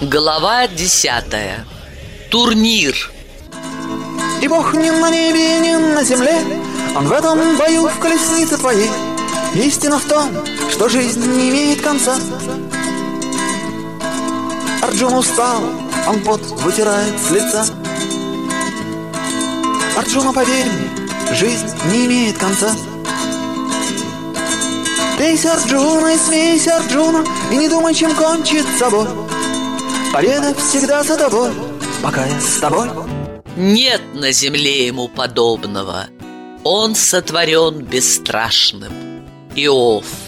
Глава десятая. Турнир. И Бог ни на небе, ни на земле, Он в этом бою в колеснице твоей. Истина в том, что жизнь не имеет конца. Арджун устал, он пот вытирает с лица. Арджуна, поверь мне, жизнь не имеет конца. Пейся Арджуна и смейся Арджуна, и не думай, чем кончится бой. Победа всегда за тобой, пока я с тобой. Нет на земле ему подобного. Он сотворен бесстрашным. Иов.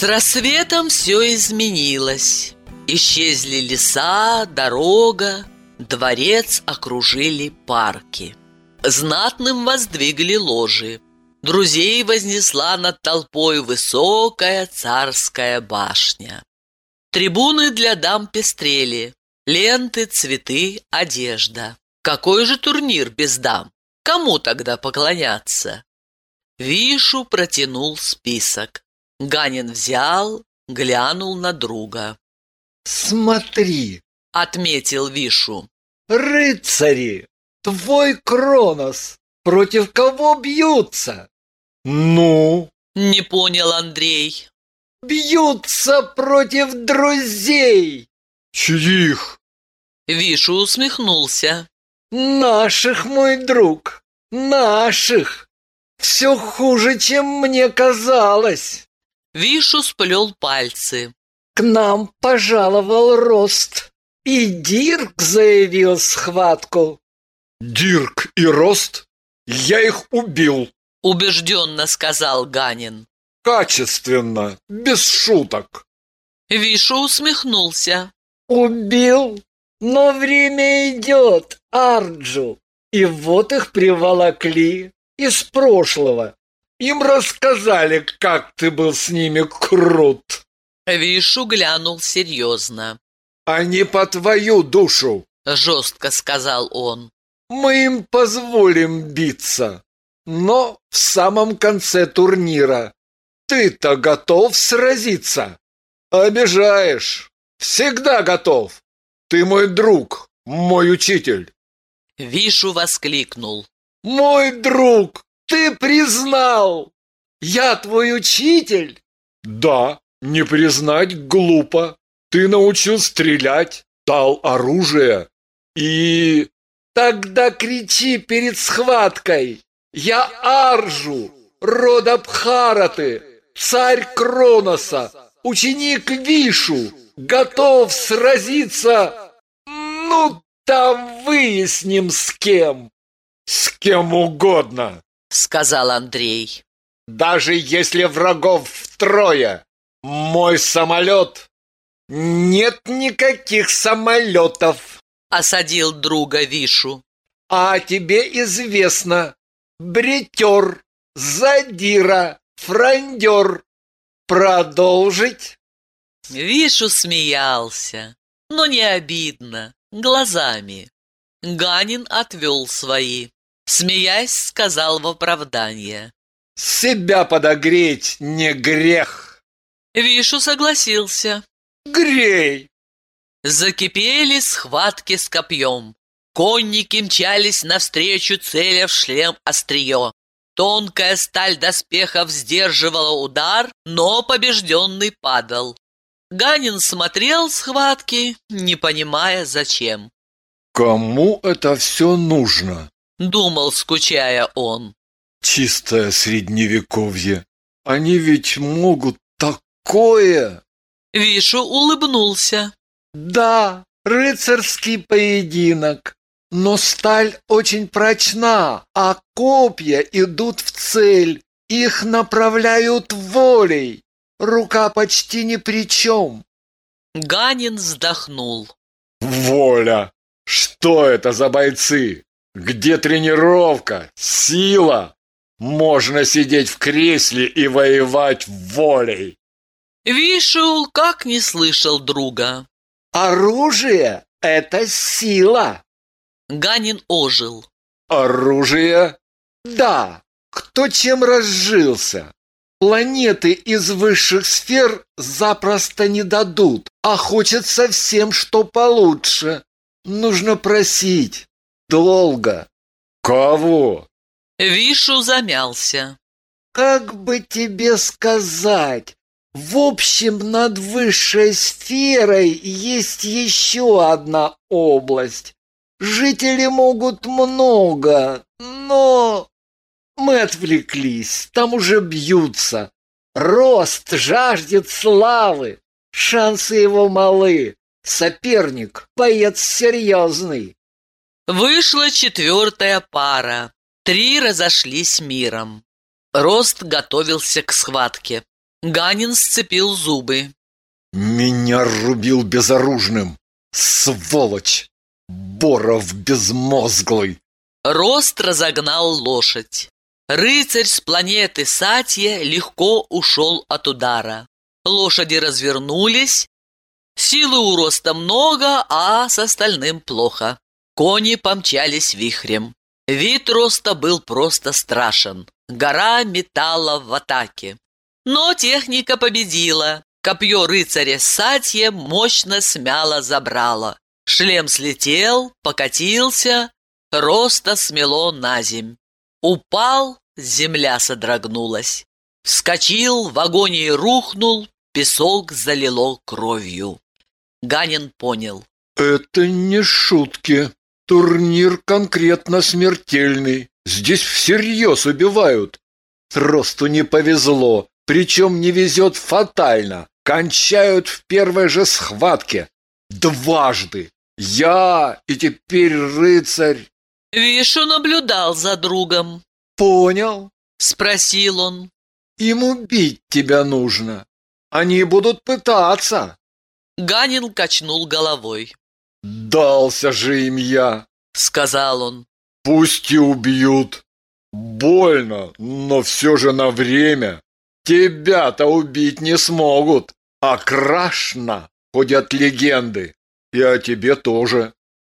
С рассветом все изменилось. Исчезли леса, дорога, дворец окружили парки. Знатным воздвигли ложи. Друзей вознесла над толпой высокая царская башня. Трибуны для дам пестрели, ленты, цветы, одежда. Какой же турнир без дам? Кому тогда поклоняться? Вишу протянул список. Ганин взял, глянул на друга. «Смотри!» — отметил Вишу. «Рыцари! Твой Кронос! Против кого бьются?» «Ну?» — не понял Андрей. «Бьются против друзей!» «Чьих?» Вишу усмехнулся. «Наших, мой друг, наших! Все хуже, чем мне казалось!» Вишу сплел пальцы. К нам пожаловал Рост, и Дирк заявил схватку. Дирк и Рост? Я их убил. Убежденно сказал Ганин. Качественно, без шуток. Вишу усмехнулся. Убил? Но время идет, Арджу. И вот их приволокли из прошлого. Им рассказали, как ты был с ними крут. Вишу глянул серьезно. Они по твою душу, жестко сказал он. Мы им позволим биться, но в самом конце турнира. Ты-то готов сразиться? Обижаешь. Всегда готов. Ты мой друг, мой учитель. Вишу воскликнул. Мой друг, ты признал! Я твой учитель? Да, не признать глупо. Ты научил стрелять, дал оружие и... Тогда кричи перед схваткой. Я Аржу, рода Бхараты, царь Кроноса, ученик Вишу, готов сразиться. Ну, там выясним с кем. С кем угодно. — сказал Андрей. «Даже если врагов втрое, мой самолет...» «Нет никаких самолетов!» — осадил друга Вишу. «А тебе известно, бретер, задира, франдер. Продолжить?» Вишу смеялся, но не обидно, глазами. Ганин отвел свои. Смеясь, сказал в оправдание. «Себя подогреть не грех!» Вишу согласился. «Грей!» Закипели схватки с копьем. Конники мчались навстречу, целя в шлем острие. Тонкая сталь доспехов сдерживала удар, но побежденный падал. Ганин смотрел схватки, не понимая зачем. «Кому это все нужно?» Думал, скучая он. Чистое средневековье. Они ведь могут такое? Вишу улыбнулся. Да, рыцарский поединок. Но сталь очень прочна, а копья идут в цель. Их направляют волей. Рука почти ни при чем. Ганин вздохнул. Воля! Что это за бойцы? Где тренировка? Сила? Можно сидеть в кресле и воевать волей. Вишу как не слышал друга. Оружие — это сила. Ганин ожил. Оружие? Да, кто чем разжился. Планеты из высших сфер запросто не дадут, а хочется всем, что получше. Нужно просить. Долго. Кого? Вишу замялся. Как бы тебе сказать? В общем, над высшей сферой есть еще одна область. Жители могут много, но... Мы отвлеклись, там уже бьются. Рост жаждет славы, шансы его малы. Соперник, боец серьезный. Вышла четвертая пара. Три разошлись миром. Рост готовился к схватке. Ганин сцепил зубы. Меня рубил безоружным. Сволочь! Боров безмозглый. Рост разогнал лошадь. Рыцарь с планеты Сатья легко ушел от удара. Лошади развернулись. Силы у Роста много, а с остальным плохо. Кони помчались вихрем. Вид Роста был просто страшен. Гора металла в атаке. Но техника победила. Копье рыцаря Сатье мощно смяло забрало. Шлем слетел, покатился, роста смело на земь. Упал, земля содрогнулась. Вскочил, в агонии рухнул, песок залило кровью. Ганин понял. Это не шутки. Турнир конкретно смертельный. Здесь всерьез убивают. Росту не повезло, причем не везет фатально. Кончают в первой же схватке. Дважды. Я и теперь рыцарь. Вишу наблюдал за другом. Понял? Спросил он. Им убить тебя нужно. Они будут пытаться. Ганин качнул головой. Дался же им я, сказал он. Пусть и убьют. Больно, но все же на время. Тебя-то убить не смогут. А Крашна ходят легенды. И о тебе тоже.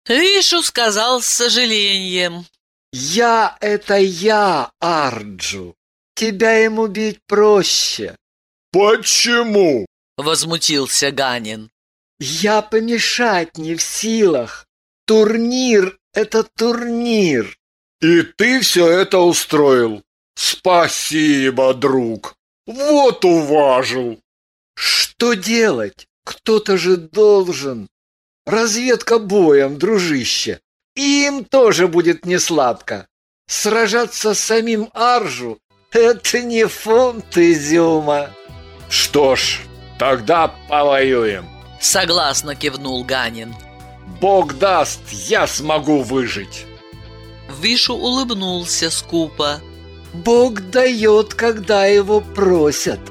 Вишу сказал с сожалением. Я — это я, Арджу. Тебя им убить проще. Почему? Возмутился Ганин. Я помешать не в силах. Турнир — это турнир. И ты все это устроил. Спасибо, друг. Вот уважил. Что делать? Кто-то же должен. Разведка боем, дружище. И им тоже будет несладко. Сражаться с самим Аржу — это не фунт изюма. Что ж, тогда повоюем. Согласно кивнул Ганин. Бог даст, я смогу выжить. Вишу улыбнулся скупо. Бог дает, когда его просят.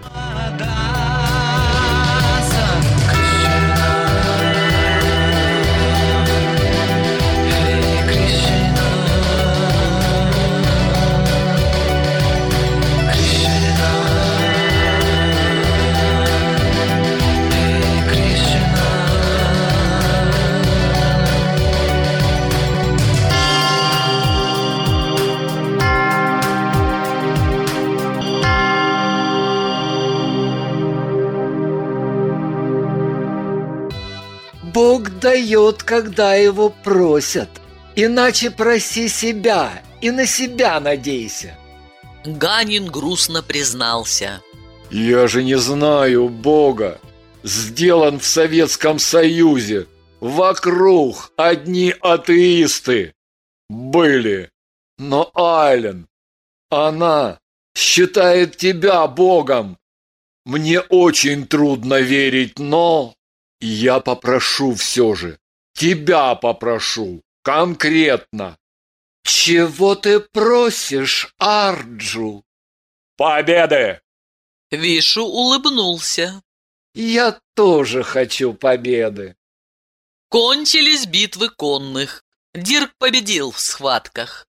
Бог дает, когда его просят. Иначе проси себя и на себя надейся. Ганин грустно признался. Я же не знаю Бога. Сделан в Советском Союзе. Вокруг одни атеисты. Были. Но Айлен, она считает тебя Богом. Мне очень трудно верить, но я попрошу все же. Тебя попрошу. Конкретно. Чего ты просишь, Арджу? Победы! Вишу улыбнулся. Я тоже хочу победы. Кончились битвы конных. Дирк победил в схватках.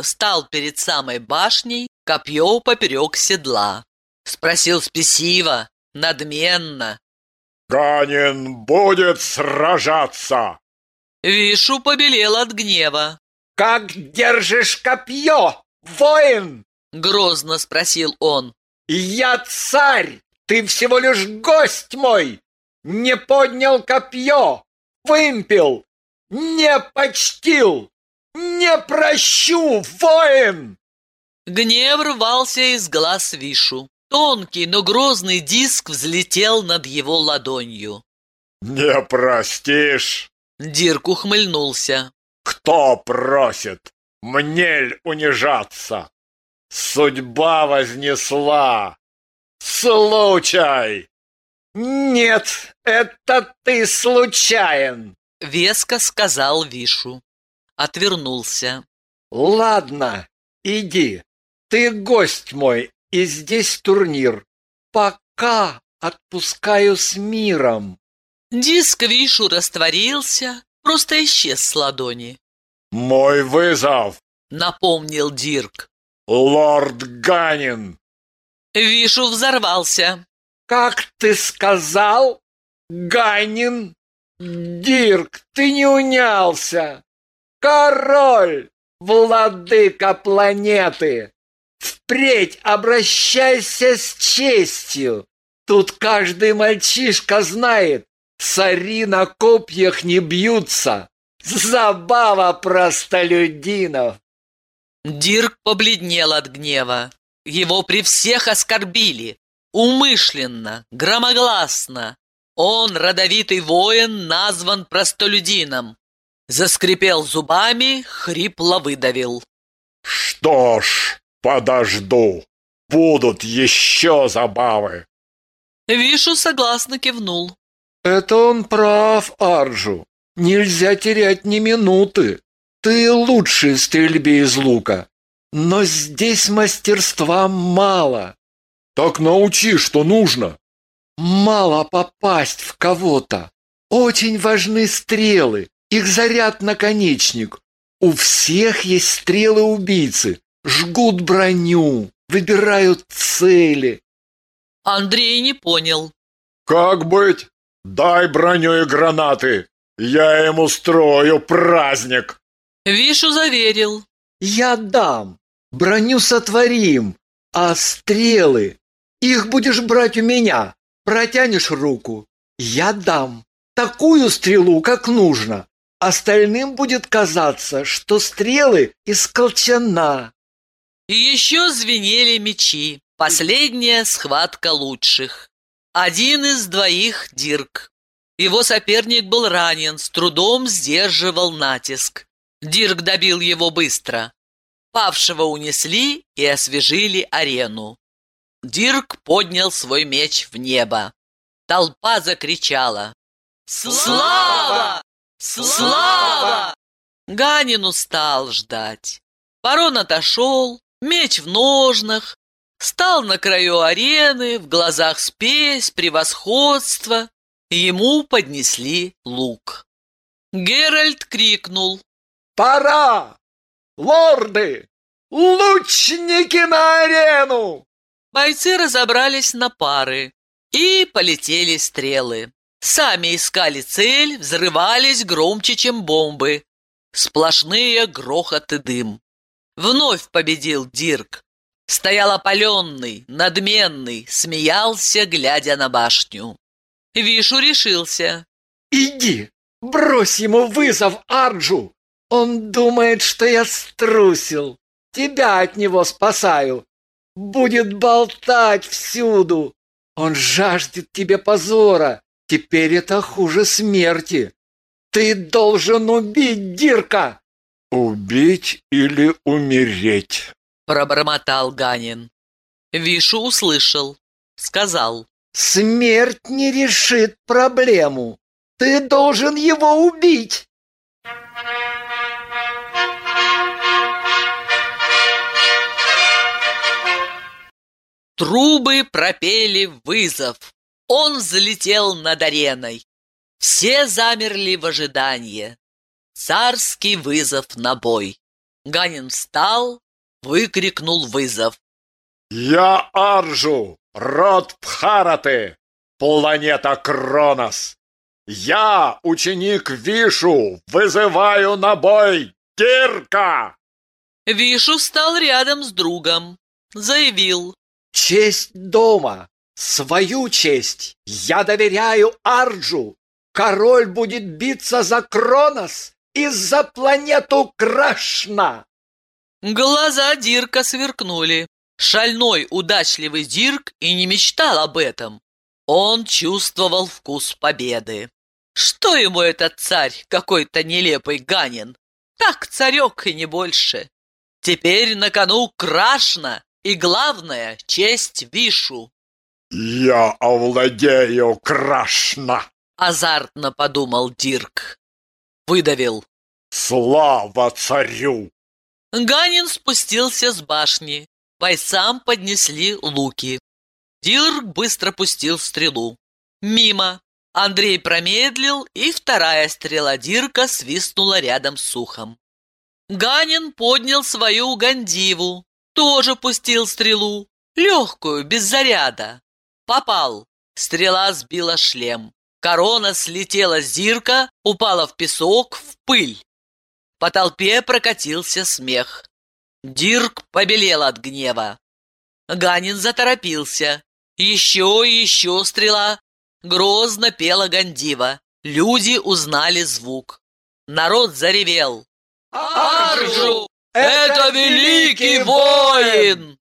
Стал перед самой башней, копье поперек седла. Спросил спесиво, надменно. «Ганин будет сражаться!» Вишу побелел от гнева. «Как держишь копье, воин?» Грозно спросил он. «Я царь! Ты всего лишь гость мой! Не поднял копье! Вымпел! Не почтил! Не прощу, воин!» Гнев рвался из глаз Вишу. Тонкий, но грозный диск взлетел над его ладонью. «Не простишь?» Дирк ухмыльнулся. «Кто просит? Мнель унижаться? Судьба вознесла! Случай!» «Нет, это ты случайен!» Веско сказал Вишу. Отвернулся. «Ладно, иди. Ты гость мой, и здесь турнир. Пока отпускаю с миром». Диск Вишу растворился, просто исчез с ладони. «Мой вызов!» — напомнил Дирк. «Лорд Ганин!» Вишу взорвался. «Как ты сказал? Ганин? Дирк, ты не унялся! Король, владыка планеты! Впредь обращайся с честью! Тут каждый мальчишка знает, цари на копьях не бьются! Забава простолюдинов!» Дирк побледнел от гнева. Его при всех оскорбили. Умышленно, громогласно. Он, родовитый воин, назван простолюдином. Заскрипел зубами, хрипло выдавил. «Что ж, подожду. Будут еще забавы». Вишу согласно кивнул. «Это он прав, Арджу. Нельзя терять ни минуты. Ты лучший в стрельбе из лука. Но здесь мастерства мало. Так научи, что нужно. Мало попасть в кого-то. Очень важны стрелы, их заряд наконечник. У всех есть стрелы-убийцы. Жгут броню, выбирают цели. Андрей не понял. Как быть? Дай броню и гранаты. Я ему строю праздник. Вишу заверил. Я дам. Броню сотворим. А стрелы? Их будешь брать у меня. Протянешь руку. Я дам. Такую стрелу, как нужно. Остальным будет казаться, что стрелы из колчана. И еще звенели мечи. Последняя схватка лучших. Один из двоих — Дирк. Его соперник был ранен, с трудом сдерживал натиск. Дирк добил его быстро. Павшего унесли и освежили арену. Дирк поднял свой меч в небо. Толпа закричала. «Слава! Слава!» Ганин устал ждать. Барон отошел, меч в ножнах, стал на краю арены, в глазах спесь, превосходство. Ему поднесли лук. Геральт крикнул. «Пора! Лорды! Лучники на арену!» Бойцы разобрались на пары, и полетели стрелы. Сами искали цель, взрывались громче, чем бомбы. Сплошные грохот и дым. Вновь победил Дирк. Стоял опаленный, надменный, смеялся, глядя на башню. Вишу решился. «Иди, брось ему вызов, Арджу! Он думает, что я струсил. Тебя от него спасаю. Будет болтать всюду. Он жаждет тебе позора. Теперь это хуже смерти. Ты должен убить Дирка!» «Убить или умереть?» Пробормотал Ганин. Вишу услышал. Сказал. Смерть не решит проблему. Ты должен его убить. Трубы пропели вызов. Он взлетел над ареной. Все замерли в ожидании. Царский вызов на бой. Ганин встал, выкрикнул вызов. Я Аржу, род Пхараты, планета Кронос. Я, ученик Вишу, вызываю на бой Дирка! Вишу стал рядом с другом. Заявил. Честь дома, свою честь я доверяю Арджу. Король будет биться за Кронос и за планету Крашна. Глаза Дирка сверкнули. Шальной, удачливый Дирк и не мечтал об этом. Он чувствовал вкус победы. Что ему этот царь, какой-то нелепый Ганин? Так царек и не больше. Теперь на кону Крашна и, главное, честь Вишу. Я овладею Крашна! Азартно подумал Дирк. Выдавил. Слава царю! Ганин спустился с башни. Бойцам поднесли луки. Дирк быстро пустил стрелу. Мимо. Андрей промедлил, и вторая стрела Дирка свистнула рядом с ухом. Ганин поднял свою гандиву, тоже пустил стрелу, легкую, без заряда. Попал. Стрела сбила шлем. Корона слетела с Дирка, упала в песок, в пыль. По толпе прокатился смех. Дирк побелел от гнева. Ганин заторопился. Еще и еще стрела. Грозно пела Гандива. Люди узнали звук. Народ заревел. «Аржу! Это великий воин!»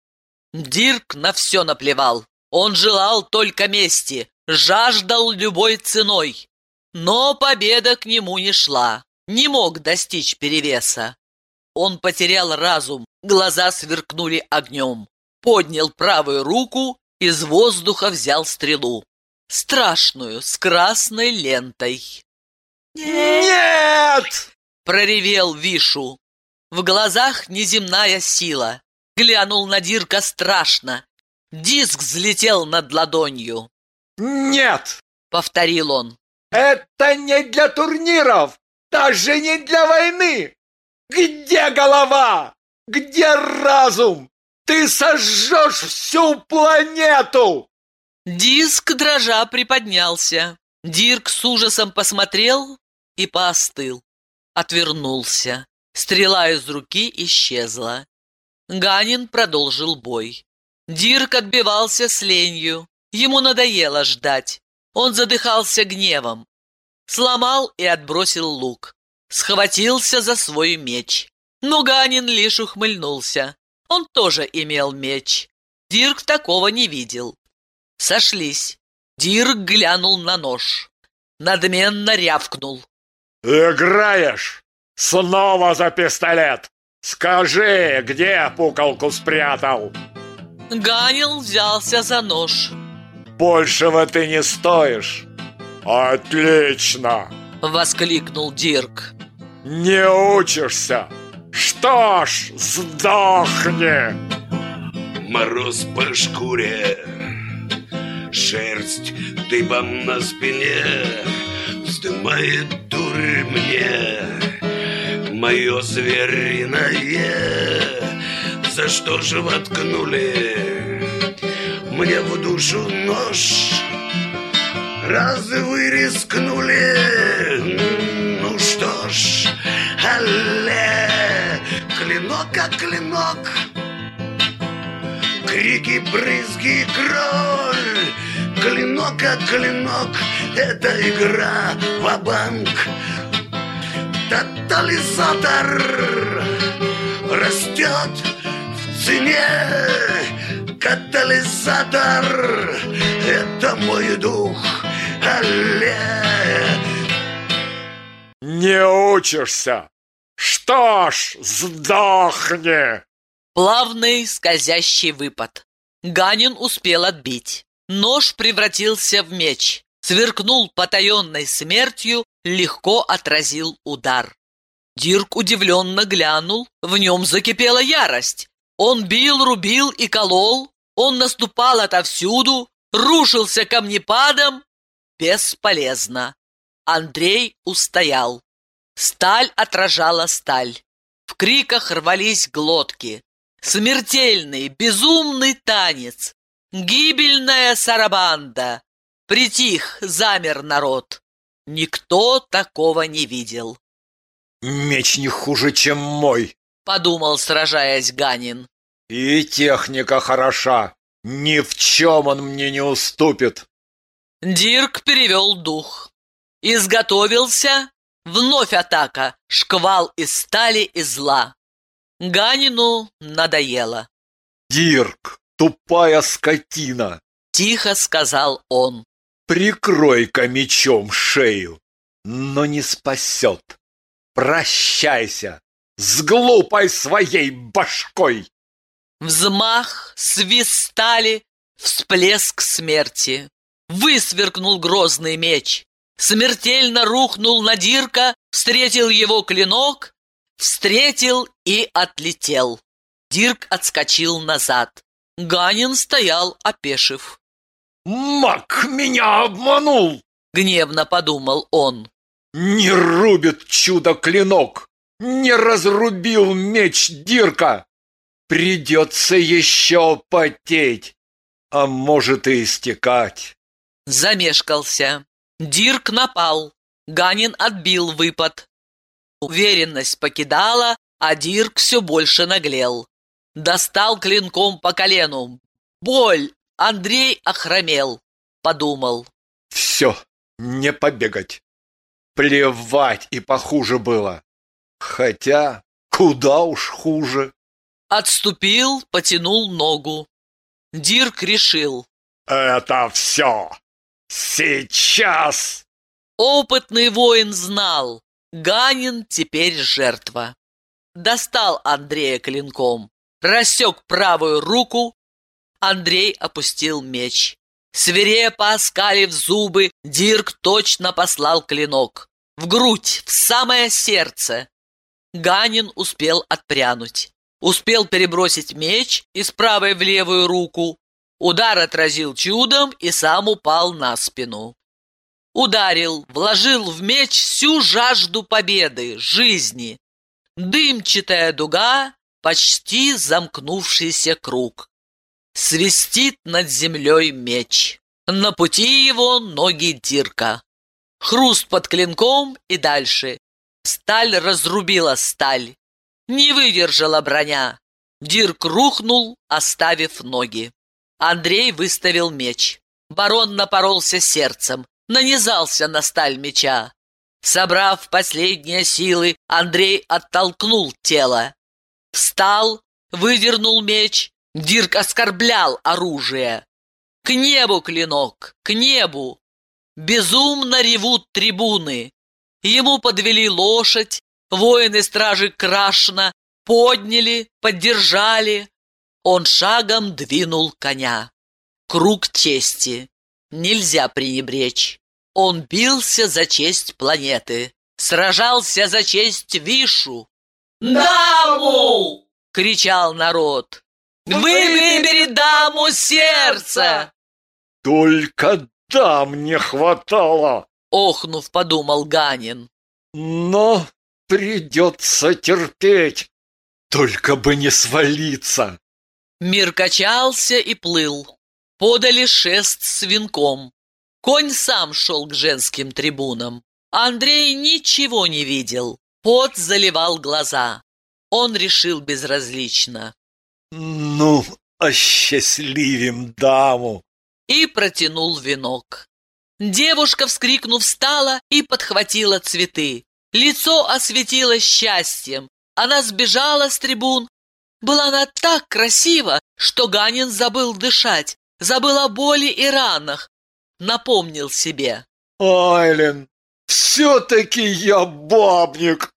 Дирк на все наплевал. Он желал только мести, жаждал любой ценой. Но победа к нему не шла, не мог достичь перевеса. Он потерял разум, глаза сверкнули огнем. Поднял правую руку, из воздуха взял стрелу. Страшную, с красной лентой. Нет! Проревел Вишу. В глазах неземная сила. Глянул на Дирка страшно. Диск взлетел над ладонью. Нет! Повторил он. Это не для турниров, даже не для войны. Где голова? Где разум? Ты сожжешь всю планету! Диск дрожа приподнялся. Дирк с ужасом посмотрел и поостыл. Отвернулся. Стрела из руки исчезла. Ганин продолжил бой. Дирк отбивался с ленью. Ему надоело ждать. Он задыхался гневом. Сломал и отбросил лук. Схватился за свой меч. Но Ганин лишь ухмыльнулся. Он тоже имел меч. Дирк такого не видел. Сошлись. Дирк глянул на нож. Надменно рявкнул. Играешь? Снова за пистолет! Скажи, где пукалку спрятал? Ганил взялся за нож. Большего ты не стоишь. Отлично! Воскликнул Дирк. Не учишься? Что ж, сдохни! Мороз по шкуре, шерсть дыбом на спине, вздымает дуры мне мое звериное. За что же воткнули мне в душу нож? Разве вы рискнули? Ну что ж, алле, клинок как клинок, крики, брызги, кровь, клинок как клинок, это игра в банк Тотализатор растет в цене, катализатор — это мой дух, алле. Не учишься? Что ж, сдохни! Плавный скользящий выпад. Ганин успел отбить. Нож превратился в меч, сверкнул потаенной смертью, легко отразил удар. Дирк удивленно глянул, в нем закипела ярость. Он бил, рубил и колол, он наступал отовсюду, рушился камнепадом. Бесполезно. Андрей устоял. Сталь отражала сталь. В криках рвались глотки. Смертельный, безумный танец. Гибельная сарабанда. Притих, замер народ. Никто такого не видел. Меч не хуже, чем мой. Подумал, сражаясь Ганин. И техника хороша. Ни в чем он мне не уступит. Дирк перевел дух. Изготовился. Вновь атака. Шквал из стали и зла. Ганину надоело. Дирк, тупая скотина. Тихо сказал он. Прикрой-ка мечом шею, но не спасет. Прощайся с глупой своей башкой. Взмах, свистали, всплеск смерти. Высверкнул грозный меч. Смертельно рухнул на Дирка, встретил его клинок, встретил и отлетел. Дирк отскочил назад. Ганин стоял, опешив. Мак меня обманул! Гневно подумал он. Не рубит чудо-клинок! Не разрубил меч Дирка! Придется еще потеть, а может и истекать. Замешкался. Дирк напал. Ганин отбил выпад. Уверенность покидала, а Дирк все больше наглел. Достал клинком по колену. Боль! Андрей охромел. Подумал. Все, не побегать. Плевать и похуже было. Хотя, куда уж хуже. Отступил, потянул ногу. Дирк решил. Это все. Сейчас. Опытный воин знал. Ганин теперь жертва. Достал Андрея клинком, рассек правую руку. Андрей опустил меч. Свирепо оскалив зубы, Дирк точно послал клинок. В грудь, в самое сердце. Ганин успел отпрянуть. Успел перебросить меч из правой в левую руку. Удар отразил чудом и сам упал на спину. Ударил, вложил в меч всю жажду победы, жизни. Дымчатая дуга, почти замкнувшийся круг. Свистит над землей меч. На пути его ноги Дирка. Хруст под клинком и дальше. Сталь разрубила сталь. Не выдержала броня. Дирк рухнул, оставив ноги. Андрей выставил меч. Барон напоролся сердцем, нанизался на сталь меча. Собрав последние силы, Андрей оттолкнул тело. Встал, выдернул меч. Дирк оскорблял оружие. К небу клинок, к небу. Безумно ревут трибуны. Ему подвели лошадь, воины стражи Крашна подняли, поддержали. Он шагом двинул коня. Круг чести. Нельзя пренебречь. Он бился за честь планеты, сражался за честь Вишу. «Даму!» — кричал народ. «Выбери даму сердца!» Только дам не хватало. Охнув, подумал Ганин. Но придется терпеть. Только бы не свалиться. Мир качался и плыл. Подали шест с венком. Конь сам шел к женским трибунам. Андрей ничего не видел. Пот заливал глаза. Он решил безразлично. Ну, осчастливим даму. И протянул венок. Девушка, вскрикнув, встала и подхватила цветы. Лицо осветилось счастьем. Она сбежала с трибун. Была она так красива, что Ганин забыл дышать, забыл о боли и ранах. Напомнил себе. Айлен, все-таки я бабник.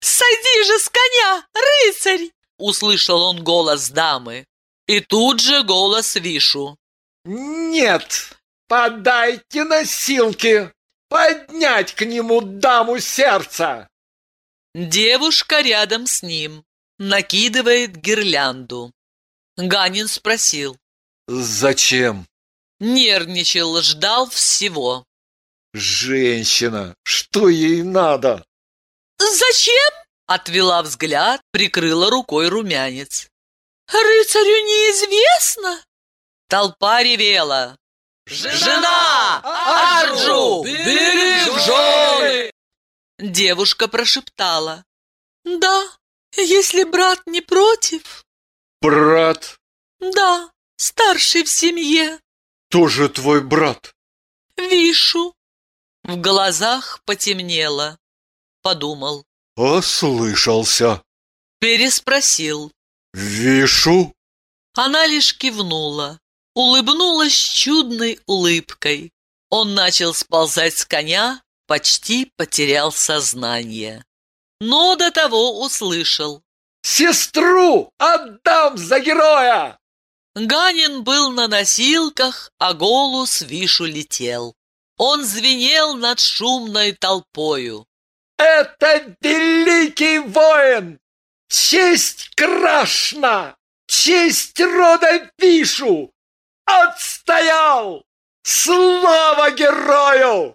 «Сойди же с коня, рыцарь!» Услышал он голос дамы. И тут же голос Вишу. Нет, подайте носилки, поднять к нему даму сердца. Девушка рядом с ним накидывает гирлянду. Ганин спросил. Зачем? Нервничал, ждал всего. Женщина, что ей надо? «Зачем?» — отвела взгляд, прикрыла рукой румянец. «Рыцарю неизвестно?» Толпа ревела. «Жена! Арджу! Бери в жены!» Девушка прошептала. «Да, если брат не против». Брат, «Да, старший в семье. тоже твой брат. Вишу». В глазах потемнело. Подумал. Ослышался. Переспросил. Вишу. Она лишь кивнула, улыбнулась чудной улыбкой. Он начал сползать с коня, почти потерял сознание. Но до того услышал. Сестру отдам за героя! Ганин был на носилках, а голос Вишу летел. Он звенел над шумной толпою. Это великий воин! Честь Крашна! Честь рода Вишу! Отстоял! Слава герою!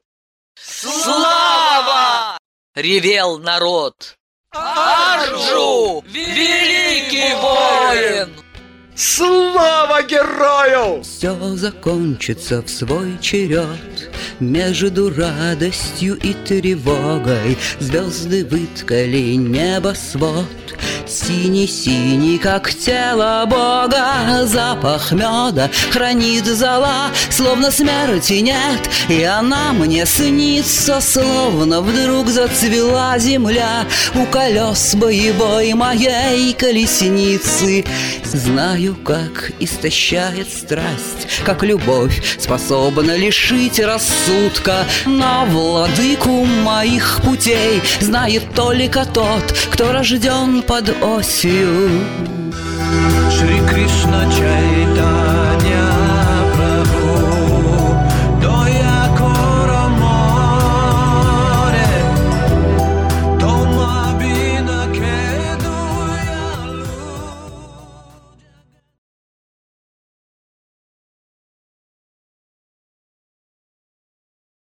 «Слава!» — ревел народ. «Арджу! Великий воин!» Слава герою! Все закончится в свой черед Между радостью и тревогой. Звезды выткали небосвод Синий-синий, как тело Бога. Запах меда хранит зола Словно смерти нет. И она мне снится Словно вдруг зацвела земля. У колес боевой моей колесницы. Знаю, как истощает страсть Как любовь способна лишить рассудка Но владыку моих путей Знает только тот, кто рожден под осью. Шри Кришна Чайтанья